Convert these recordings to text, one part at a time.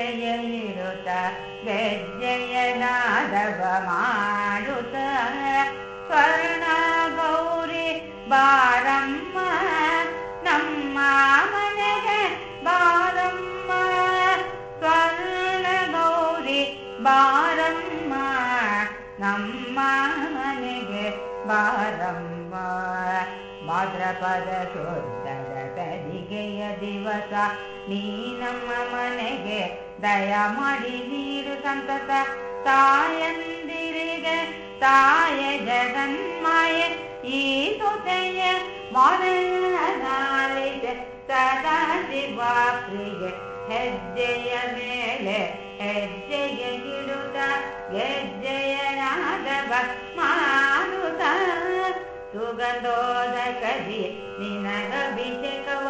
ಇಡುತ್ತ ಗೆಜ್ಜೆಯನಾದವ ಮಾಡುತ್ತ ಸ್ವರ್ಣ ಗೌರಿ ಬಾರಮ್ಮ ನಮ್ಮ ಮನೆಗೆ ಬಾರಮ್ಮ ಸ್ವರ್ಣ ಗೌರಿ ಬಾರಮ್ಮ ನಮ್ಮ ಮನೆಗೆ ಬಾರಮ್ಮ ಭಾದ್ರಪದ ಶುದ್ಧದ ತದಿಗೆಯ ದಿವಸ ನೀ ನಮ್ಮ ಮನೆಗೆ ದಯ ಮಾಡಿ ನೀರು ಸಂತತ ತಾಯಂದಿರಿಗೆ ತಾಯ ಜಗನ್ಮಾಯ ಈ ಸುತೆಯ ಮೊದಲಿದೆ ಸದಾ ಶಿವಾಪ್ರಿಗೆ ಹೆಜ್ಜೆಯ ಮೇಲೆ ಹೆಜ್ಜೆಯ ಇಡುತ್ತ ಗೆಜ್ಜೆಯನಾದವ ಮಾರುತ ಸುಗಂಧೋದ ಕದಿ ನಿನಗಭಿಷೇಕವನ್ನು ಮಾಡಿ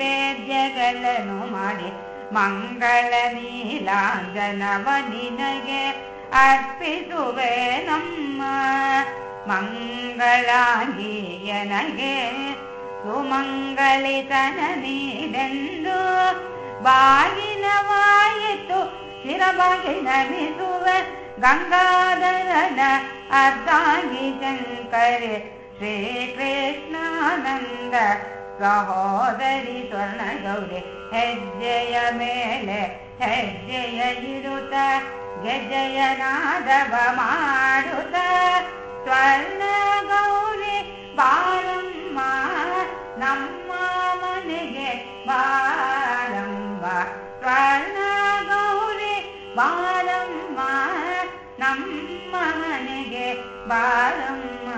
ನೈವೇದ್ಯಗಳನ್ನು ಮಾಡಿ ಮಂಗಳ ನೀಲಾಂಜನವ ನಿನಗೆ ಅರ್ಪಿಸುವೆ ನಮ್ಮ ಮಂಗಳಾಂಗಿಯನಗೆ ಸುಮಂಗಳಿತನ ನೀಡೆಂದು ಬಾಗಿನವಾಯಿತು ಶಿರಬಾಗಿ ನಮಿಸುವೆ ಗಂಗಾಧರನ ಅರ್ಧಾಂಗಿ ಶಂಕರೆ ಶ್ರೀಕೃಷ್ಣಾನಂದ ಸಹೋದರಿ ಸ್ವರ್ಣ ಗೌರಿ ಹೆಜ್ಜೆಯ ಮೇಲೆ ಹೆಜ್ಜೆಯ ಇರುತ್ತ ಗೆಜ್ಜೆಯನಾದವ ಮಾಡುತ್ತ ಸ್ವರ್ಣ ಗೌರಿ ಬಾರಮ್ಮ ನಮ್ಮ ಮನೆಗೆ ಬಾರಮ್ಮ ಸ್ವರ್ಣ ಗೌರಿ ಬಾರಮ್ಮ ನಮ್ಮ ಮನೆಗೆ ಬಾರಮ್ಮ